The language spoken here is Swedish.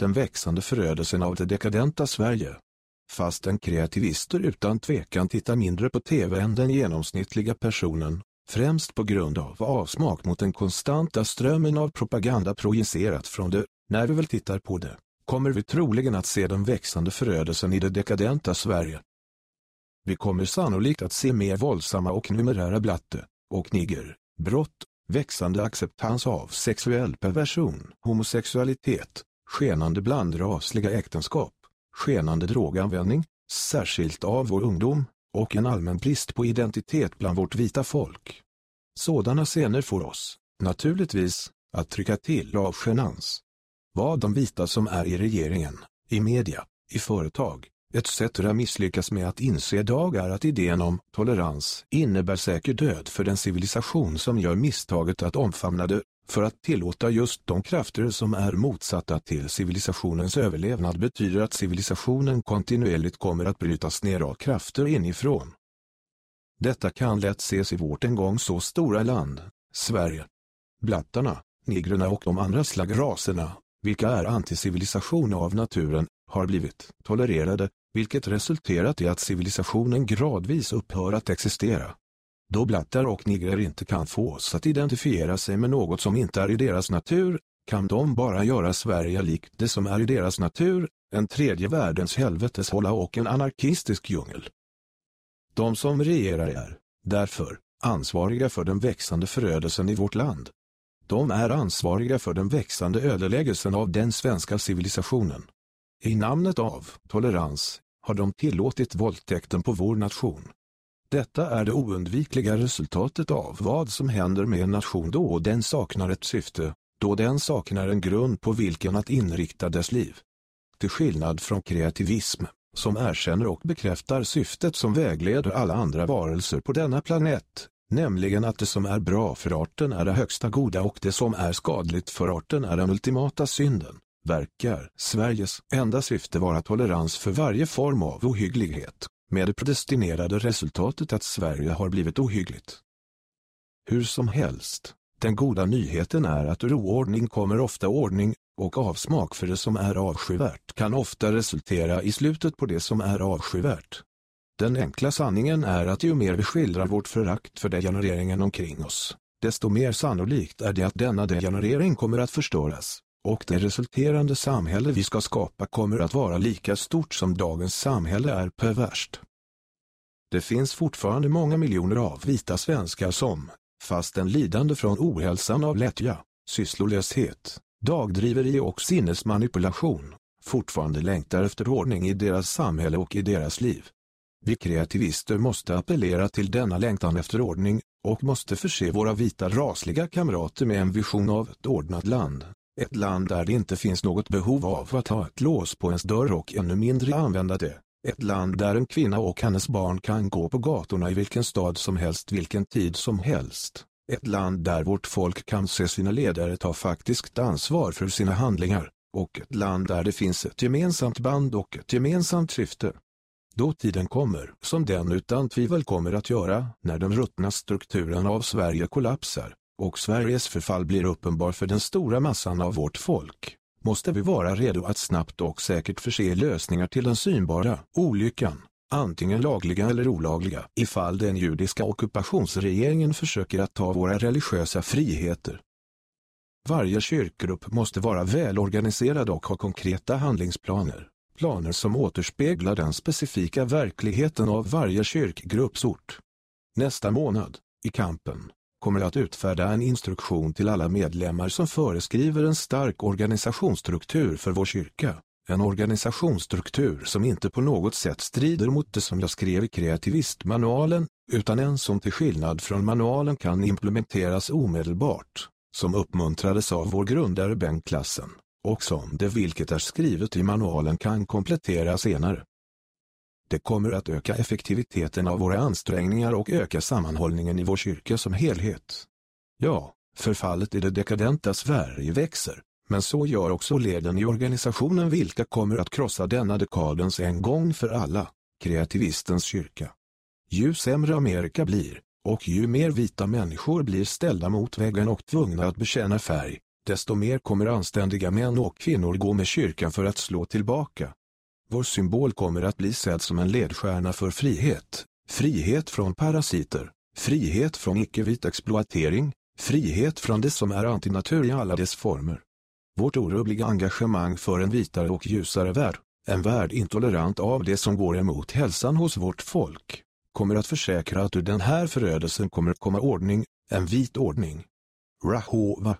Den växande förödelsen av det dekadenta Sverige. Fastän kreativister utan tvekan tittar mindre på tv än den genomsnittliga personen, främst på grund av avsmak mot den konstanta strömmen av propaganda projicerat från det, när vi väl tittar på det, kommer vi troligen att se den växande förödelsen i det dekadenta Sverige. Vi kommer sannolikt att se mer våldsamma och numerära blatte och nigger, brott, växande acceptans av sexuell perversion, homosexualitet, skenande blandrasliga äktenskap, skenande droganvändning, särskilt av vår ungdom, och en allmän brist på identitet bland vårt vita folk. Sådana scener får oss, naturligtvis, att trycka till av genans. Vad de vita som är i regeringen, i media, i företag, etc. misslyckas med att inse idag är att idén om tolerans innebär säker död för den civilisation som gör misstaget att omfamna det, för att tillåta just de krafter som är motsatta till civilisationens överlevnad betyder att civilisationen kontinuerligt kommer att brytas ner av krafter inifrån. Detta kan lätt ses i vårt en gång så stora land, Sverige. Blattarna, negrerna och de andra slag raserna, vilka är anticivilisation av naturen, har blivit tolererade, vilket resulterat i att civilisationen gradvis upphör att existera. Då blattar och nigger inte kan få oss att identifiera sig med något som inte är i deras natur, kan de bara göra Sverige likt det som är i deras natur, en tredje världens helveteshålla och en anarkistisk djungel. De som regerar är, därför, ansvariga för den växande förödelsen i vårt land. De är ansvariga för den växande ödeläggelsen av den svenska civilisationen. I namnet av tolerans har de tillåtit våldtäkten på vår nation. Detta är det oundvikliga resultatet av vad som händer med en nation då den saknar ett syfte, då den saknar en grund på vilken att inrikta dess liv. Till skillnad från kreativism, som erkänner och bekräftar syftet som vägleder alla andra varelser på denna planet, nämligen att det som är bra för arten är det högsta goda och det som är skadligt för arten är den ultimata synden, verkar Sveriges enda syfte vara tolerans för varje form av ohygglighet, med det predestinerade resultatet att Sverige har blivit ohyggligt. Hur som helst, den goda nyheten är att ur oordning kommer ofta ordning, och avsmak för det som är avskyvärt kan ofta resultera i slutet på det som är avskyvärt. Den enkla sanningen är att ju mer vi skildrar vårt förakt för degenereringen omkring oss, desto mer sannolikt är det att denna degenerering kommer att förstöras, och det resulterande samhälle vi ska skapa kommer att vara lika stort som dagens samhälle är perverst. Det finns fortfarande många miljoner av vita svenskar som, fast en lidande från ohälsan av lättja, sysslolöshet, dagdriveri och sinnesmanipulation, fortfarande längtar efter ordning i deras samhälle och i deras liv. Vi kreativister måste appellera till denna längtan efter ordning, och måste förse våra vita rasliga kamrater med en vision av ett ordnat land. Ett land där det inte finns något behov av att ha ett lås på ens dörr och ännu mindre använda det. Ett land där en kvinna och hennes barn kan gå på gatorna i vilken stad som helst vilken tid som helst. Ett land där vårt folk kan se sina ledare ta faktiskt ansvar för sina handlingar. Och ett land där det finns ett gemensamt band och ett gemensamt syfte. Då tiden kommer, som den utan tvivel kommer att göra, när den ruttna strukturen av Sverige kollapsar, och Sveriges förfall blir uppenbar för den stora massan av vårt folk, måste vi vara redo att snabbt och säkert förse lösningar till den synbara olyckan, antingen lagliga eller olagliga, ifall den judiska ockupationsregeringen försöker att ta våra religiösa friheter. Varje kyrkgrupp måste vara välorganiserad och ha konkreta handlingsplaner, planer som återspeglar den specifika verkligheten av varje kyrkgruppsort. Nästa månad, i kampen, kommer att utfärda en instruktion till alla medlemmar som föreskriver en stark organisationsstruktur för vår kyrka. En organisationsstruktur som inte på något sätt strider mot det som jag skrev i kreativistmanualen, utan en som till skillnad från manualen kan implementeras omedelbart, som uppmuntrades av vår grundare Bengt Klassen, och som det vilket är skrivet i manualen kan komplettera senare. Det kommer att öka effektiviteten av våra ansträngningar och öka sammanhållningen i vår kyrka som helhet. Ja, förfallet i det dekadenta Sverige växer, men så gör också leden i organisationen vilka kommer att krossa denna dekadens en gång för alla, kreativistens kyrka. Ju sämre Amerika blir, och ju mer vita människor blir ställda mot väggen och tvungna att bekänna färg, desto mer kommer anständiga män och kvinnor gå med kyrkan för att slå tillbaka. Vår symbol kommer att bli sedd som en ledstjärna för frihet, frihet från parasiter, frihet från icke-vit exploatering, frihet från det som är antinatur i alla dess former. Vårt orubbliga engagemang för en vitare och ljusare värld, en värld intolerant av det som går emot hälsan hos vårt folk, kommer att försäkra att ur den här förödelsen kommer komma ordning, en vit ordning. Rahova